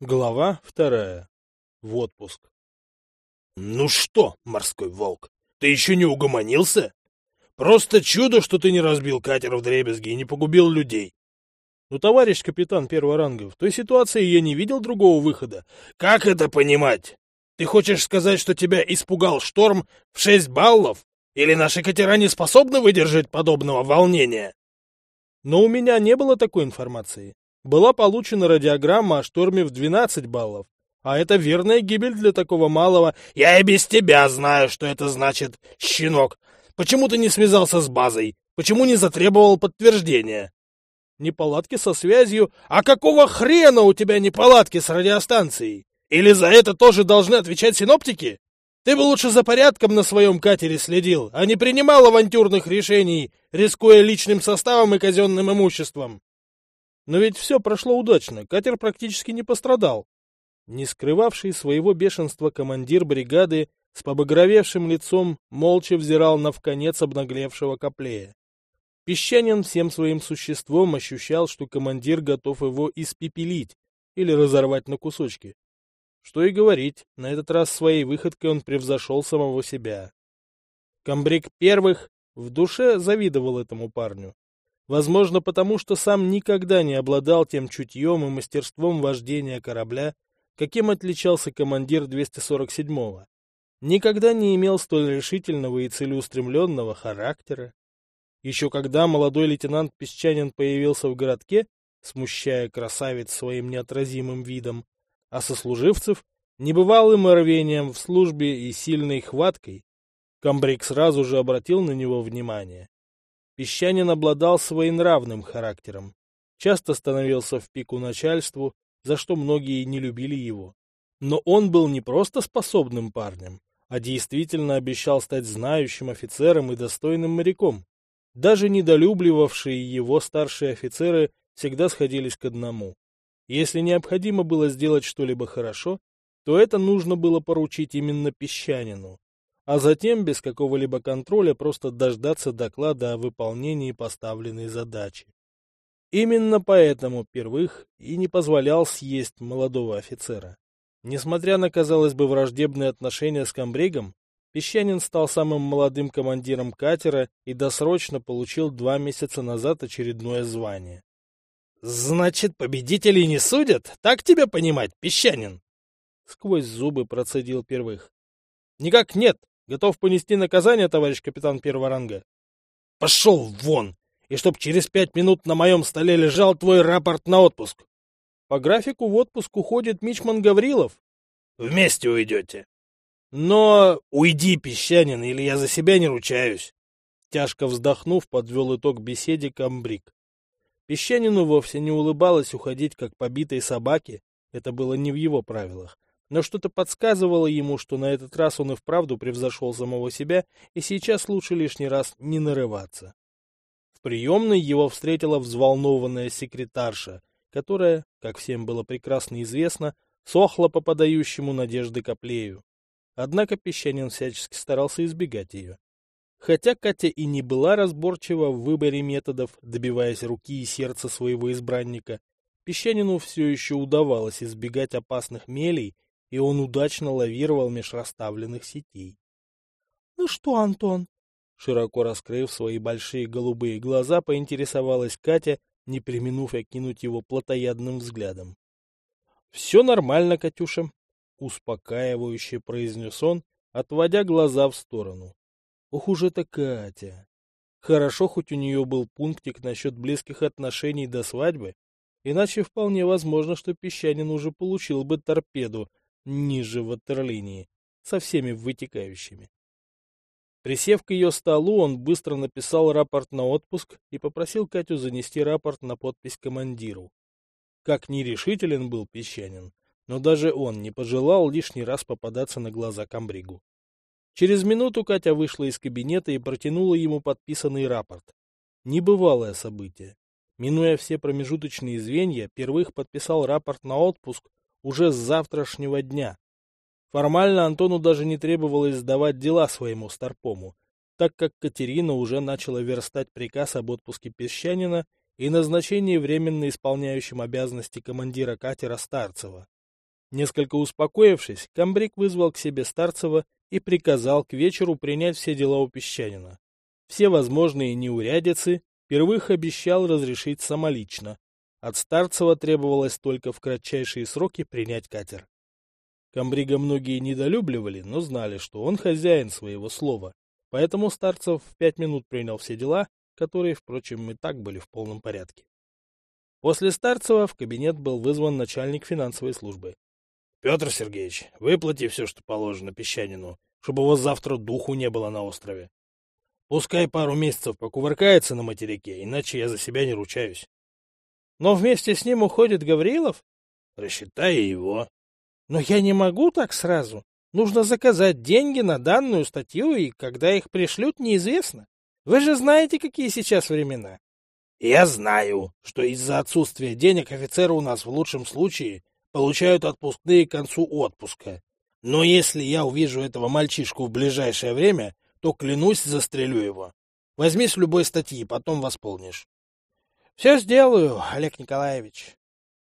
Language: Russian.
Глава вторая. В отпуск. Ну что, морской волк, ты еще не угомонился? Просто чудо, что ты не разбил катер в дребезги и не погубил людей. Ну, товарищ капитан первого ранга, в той ситуации я не видел другого выхода. Как это понимать? Ты хочешь сказать, что тебя испугал шторм в шесть баллов? Или наши катера не способны выдержать подобного волнения? Но у меня не было такой информации была получена радиограмма о шторме в 12 баллов. А это верная гибель для такого малого. Я и без тебя знаю, что это значит, щенок. Почему ты не связался с базой? Почему не затребовал подтверждения? Неполадки со связью. А какого хрена у тебя неполадки с радиостанцией? Или за это тоже должны отвечать синоптики? Ты бы лучше за порядком на своем катере следил, а не принимал авантюрных решений, рискуя личным составом и казенным имуществом. Но ведь все прошло удачно, катер практически не пострадал. Не скрывавший своего бешенства командир бригады с побагровевшим лицом молча взирал на вконец обнаглевшего коплея. Песчанин всем своим существом ощущал, что командир готов его испепелить или разорвать на кусочки. Что и говорить, на этот раз своей выходкой он превзошел самого себя. Комбриг первых в душе завидовал этому парню. Возможно, потому что сам никогда не обладал тем чутьем и мастерством вождения корабля, каким отличался командир 247-го. Никогда не имел столь решительного и целеустремленного характера. Еще когда молодой лейтенант Песчанин появился в городке, смущая красавец своим неотразимым видом, а сослуживцев небывалым рвением в службе и сильной хваткой, комбриг сразу же обратил на него внимание. Песчанин обладал своенравным характером, часто становился в пику начальству, за что многие не любили его. Но он был не просто способным парнем, а действительно обещал стать знающим офицером и достойным моряком. Даже недолюбливавшие его старшие офицеры всегда сходились к одному. Если необходимо было сделать что-либо хорошо, то это нужно было поручить именно песчанину, а затем без какого-либо контроля просто дождаться доклада о выполнении поставленной задачи. Именно поэтому Первых и не позволял съесть молодого офицера. Несмотря на, казалось бы, враждебные отношения с комбригом, Песчанин стал самым молодым командиром катера и досрочно получил два месяца назад очередное звание. — Значит, победителей не судят? Так тебя понимать, Песчанин? Сквозь зубы процедил Первых. — Никак нет. Готов понести наказание, товарищ капитан первого ранга? Пошел вон! И чтоб через пять минут на моем столе лежал твой рапорт на отпуск. По графику в отпуск уходит Мичман Гаврилов. Вместе уйдете. Но уйди, песчанин, или я за себя не ручаюсь. Тяжко вздохнув, подвел итог беседе комбриг. Песчанину вовсе не улыбалось уходить, как побитой собаке, это было не в его правилах но что-то подсказывало ему, что на этот раз он и вправду превзошел самого себя, и сейчас лучше лишний раз не нарываться. В приемной его встретила взволнованная секретарша, которая, как всем было прекрасно известно, сохла по подающему надежды Коплею. Однако Песчанин всячески старался избегать ее. Хотя Катя и не была разборчива в выборе методов, добиваясь руки и сердца своего избранника, Песчанину все еще удавалось избегать опасных мелей и он удачно лавировал меж расставленных сетей. — Ну что, Антон? Широко раскрыв свои большие голубые глаза, поинтересовалась Катя, не применув окинуть его плотоядным взглядом. — Все нормально, Катюша, — успокаивающе произнес он, отводя глаза в сторону. Ох уж это Катя! Хорошо, хоть у нее был пунктик насчет близких отношений до свадьбы, иначе вполне возможно, что Песчанин уже получил бы торпеду ниже ватерлинии, со всеми вытекающими. Присев к ее столу, он быстро написал рапорт на отпуск и попросил Катю занести рапорт на подпись командиру. Как нерешителен был Песчанин, но даже он не пожелал лишний раз попадаться на глаза комбригу. Через минуту Катя вышла из кабинета и протянула ему подписанный рапорт. Небывалое событие. Минуя все промежуточные звенья, первых подписал рапорт на отпуск уже с завтрашнего дня. Формально Антону даже не требовалось сдавать дела своему старпому, так как Катерина уже начала верстать приказ об отпуске Песчанина и назначении временно исполняющим обязанности командира катера Старцева. Несколько успокоившись, комбриг вызвал к себе Старцева и приказал к вечеру принять все дела у песчанина. Все возможные неурядицы Первых обещал разрешить самолично. От Старцева требовалось только в кратчайшие сроки принять катер. Комбрига многие недолюбливали, но знали, что он хозяин своего слова, поэтому Старцев в пять минут принял все дела, которые, впрочем, и так были в полном порядке. После Старцева в кабинет был вызван начальник финансовой службы. — Петр Сергеевич, выплати все, что положено песчанину, чтобы у вас завтра духу не было на острове. Пускай пару месяцев покувыркается на материке, иначе я за себя не ручаюсь. Но вместе с ним уходит Гаврилов? Рассчитай его. Но я не могу так сразу. Нужно заказать деньги на данную статью, и когда их пришлют, неизвестно. Вы же знаете, какие сейчас времена. Я знаю, что из-за отсутствия денег офицеры у нас в лучшем случае получают отпускные к концу отпуска. Но если я увижу этого мальчишку в ближайшее время, то, клянусь, застрелю его. Возьми с любой статьи, потом восполнишь. — Все сделаю, Олег Николаевич.